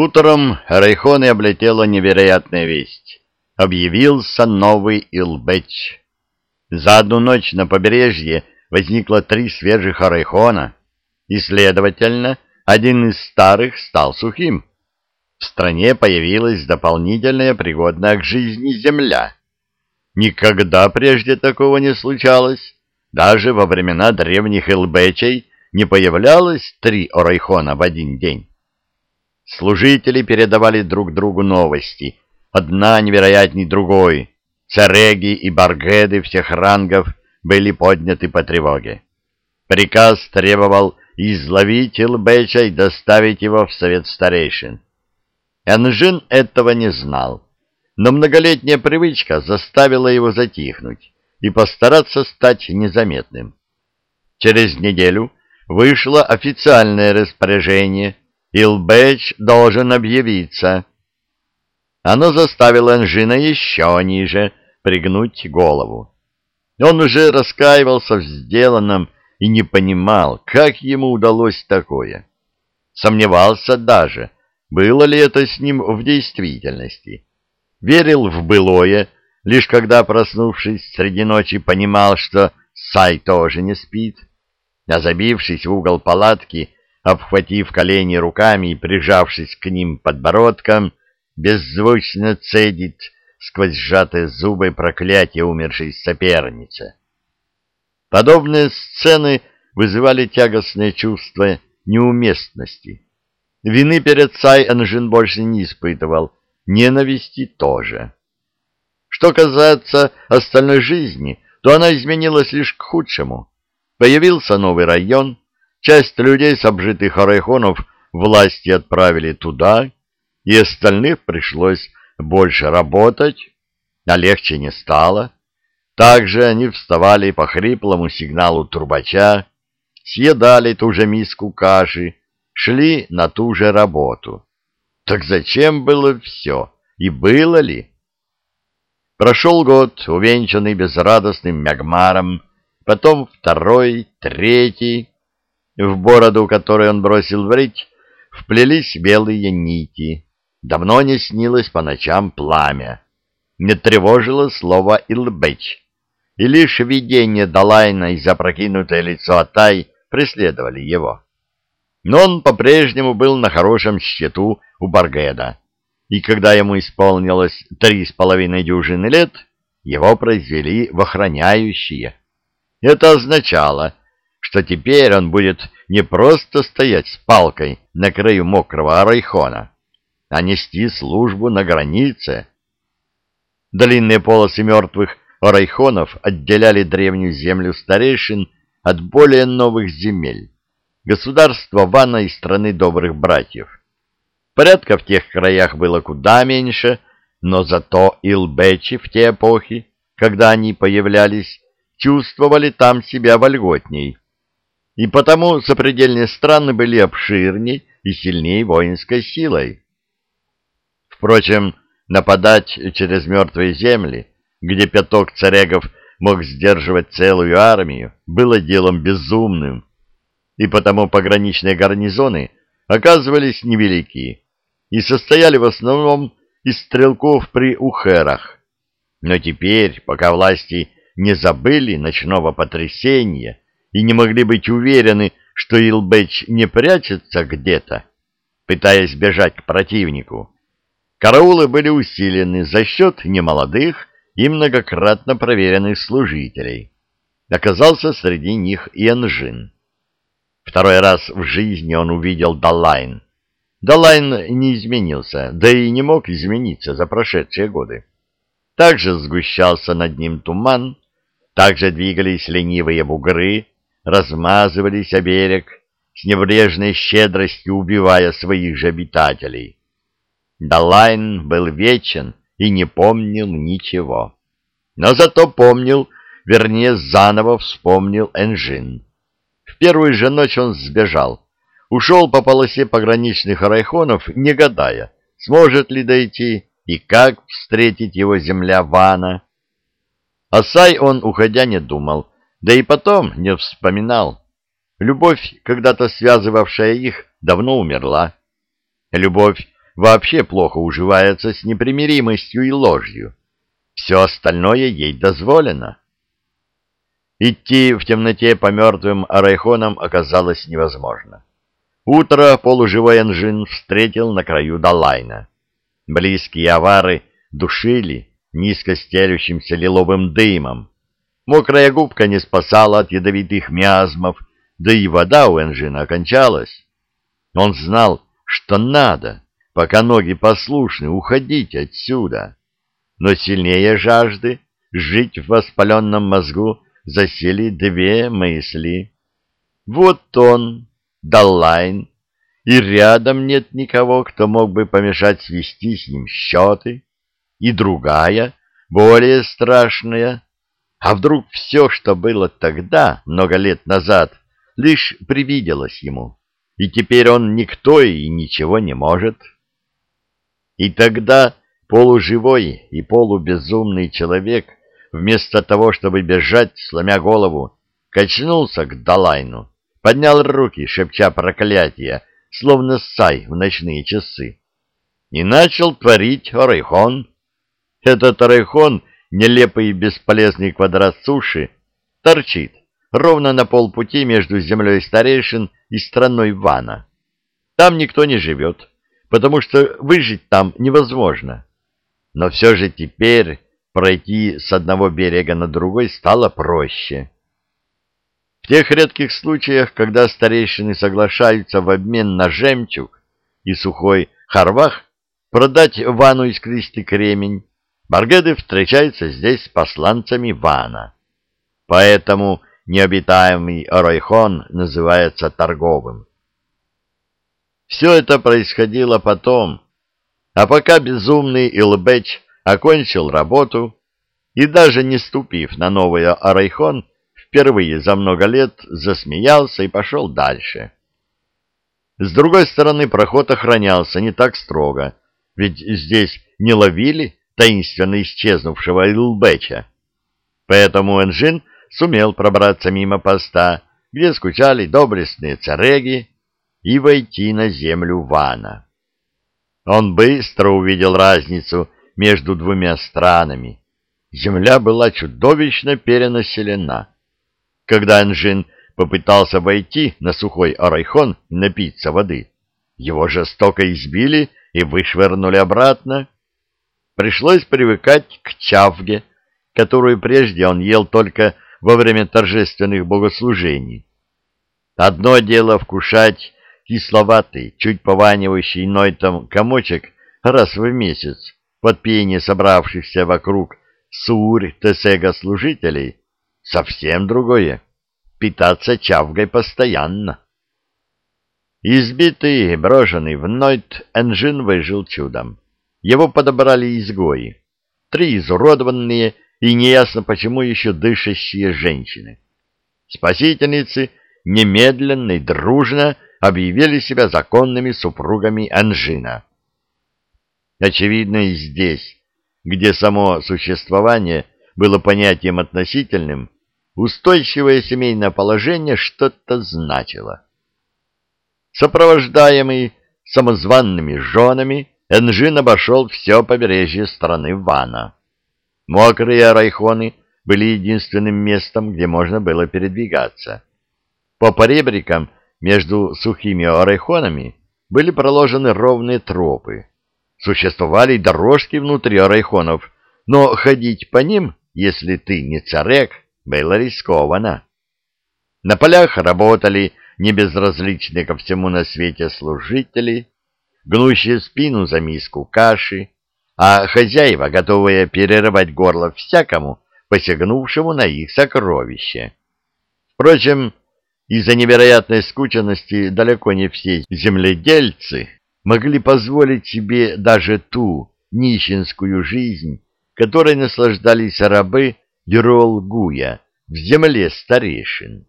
Утром Райхоны облетела невероятная весть. Объявился новый Илбэч. За одну ночь на побережье возникло три свежих Арайхона, и, следовательно, один из старых стал сухим. В стране появилась дополнительная пригодная к жизни земля. Никогда прежде такого не случалось. Даже во времена древних Илбэчей не появлялось три Орайхона в один день. Служители передавали друг другу новости, одна невероятней другой. Цареги и баргеды всех рангов были подняты по тревоге. Приказ требовал изловить Илбеча и доставить его в совет старейшин. Энжин этого не знал, но многолетняя привычка заставила его затихнуть и постараться стать незаметным. Через неделю вышло официальное распоряжение – Илбэч должен объявиться. Оно заставило Энжина еще ниже пригнуть голову. Он уже раскаивался в сделанном и не понимал, как ему удалось такое. Сомневался даже, было ли это с ним в действительности. Верил в былое, лишь когда, проснувшись среди ночи, понимал, что Сай тоже не спит, а забившись в угол палатки, обхватив колени руками и прижавшись к ним подбородком, беззвучно цедит сквозь сжатые зубы проклятие умершей соперницы. Подобные сцены вызывали тягостное чувство неуместности. Вины перед Цай Анжин больше не испытывал, ненависти тоже. Что касается остальной жизни, то она изменилась лишь к худшему. Появился новый район, Часть людей с обжитых арайхонов власти отправили туда, и остальных пришлось больше работать, а легче не стало. Также они вставали по хриплому сигналу трубача, съедали ту же миску каши, шли на ту же работу. Так зачем было все? И было ли? Прошел год, увенчанный безрадостным мягмаром, потом второй, третий, в бороду, которую он бросил врыть, вплелись белые нити. Давно не снилось по ночам пламя. Не тревожило слово «Илбэч». И лишь видение Далайна и запрокинутое лицо Атай преследовали его. Но он по-прежнему был на хорошем счету у Баргеда, и когда ему исполнилось три с половиной дюжины лет, его произвели в охраняющие. Это означало, что теперь он будет не просто стоять с палкой на краю мокрого арайхона, а нести службу на границе. Длинные полосы мертвых арайхонов отделяли древнюю землю старейшин от более новых земель, государства Вана и страны добрых братьев. Порядка в тех краях было куда меньше, но зато илбечи в те эпохи, когда они появлялись, чувствовали там себя вольготней и потому сопредельные страны были обширней и сильнее воинской силой. Впрочем, нападать через мертвые земли, где пяток царегов мог сдерживать целую армию, было делом безумным, и потому пограничные гарнизоны оказывались невелики и состояли в основном из стрелков при ухерах. Но теперь, пока власти не забыли ночного потрясения, и не могли быть уверены, что Илбэч не прячется где-то, пытаясь бежать к противнику. Караулы были усилены за счет немолодых и многократно проверенных служителей. Оказался среди них и Энжин. Второй раз в жизни он увидел Далайн. Далайн не изменился, да и не мог измениться за прошедшие годы. Также сгущался над ним туман, также двигались ленивые бугры, размазывались о берег, с небрежной щедростью убивая своих же обитателей. Далайн был вечен и не помнил ничего. Но зато помнил, вернее, заново вспомнил Энжин. В первую же ночь он сбежал, ушел по полосе пограничных райхонов, не гадая, сможет ли дойти и как встретить его земля Вана. А Сай он, уходя, не думал, да и потом не вспоминал. Любовь, когда-то связывавшая их, давно умерла. Любовь, вообще плохо уживается с непримиримостью и ложью. Все остальное ей дозволено. Идти в темноте по мертвым арайхонам оказалось невозможно. Утро полуживой Энжин встретил на краю Далайна. Близкие авары душили низко стелющимся лиловым дымом. Мокрая губка не спасала от ядовитых миазмов, да и вода у Энжина окончалась. Он знал, что надо, пока ноги послушны, уходить отсюда. Но сильнее жажды жить в воспаленном мозгу засели две мысли. Вот он, Даллайн, и рядом нет никого, кто мог бы помешать свести с ним счеты. И другая, более страшная, а вдруг все, что было тогда, много лет назад, лишь привиделось ему, и теперь он никто и ничего не может. И тогда полуживой и полубезумный человек вместо того, чтобы бежать, сломя голову, качнулся к Далайну, поднял руки, шепча проклятия, словно сай в ночные часы, и начал творить орайхон. Этот орайхон, нелепый и бесполезный квадрат суши, торчит ровно на полпути между землей старейшин и страной Вана. Там никто не живет, потому что выжить там невозможно. Но все же теперь пройти с одного берега на другой стало проще. В тех редких случаях, когда старейшины соглашаются в обмен на жемчуг и сухой харвах продать Вану искристый кремень, Баргеды встречаются здесь с посланцами Вана. Поэтому необитаемый Орайхон называется торговым. Все это происходило потом, а пока безумный Илбеч окончил работу и даже не ступив на новый Арайхон, впервые за много лет засмеялся и пошел дальше. С другой стороны, проход охранялся не так строго, ведь здесь не ловили таинственно исчезнувшего Илбеча. Поэтому Энжин сумел пробраться мимо поста, где скучали доблестные цареги, и войти на землю Вана. Он быстро увидел разницу между двумя странами. Земля была чудовищно перенаселена. Когда Анжин попытался войти на сухой Арайхон и напиться воды, его жестоко избили и вышвырнули обратно. Пришлось привыкать к чавге, которую прежде он ел только во время торжественных богослужений. Одно дело вкушать кисловатый, чуть пованивающий нойтом комочек раз в месяц под пение собравшихся вокруг сурь-тесега-служителей, совсем другое — питаться чавгой постоянно. Избитый, брошенный в Нойт, Энжин выжил чудом. Его подобрали изгои. Три изуродованные и неясно почему еще дышащие женщины. Спасительницы немедленно и дружно объявили себя законными супругами Анжина. Очевидно, и здесь, где само существование было понятием относительным, устойчивое семейное положение что-то значило. Сопровождаемый самозванными женами, Энжин обошел все побережье страны Вана. Мокрые райхоны были единственным местом, где можно было передвигаться. По поребрикам между сухими орайхонами были проложены ровные тропы. Существовали дорожки внутри орайхонов, но ходить по ним, если ты не царек, было рискованно. На полях работали небезразличные ко всему на свете служители, гнущие спину за миску каши, а хозяева, готовые перерывать горло всякому, посягнувшему на их сокровище. Впрочем, из-за невероятной скученности далеко не все земледельцы могли позволить себе даже ту нищенскую жизнь, которой наслаждались рабы Герол Гуя в земле старейшин.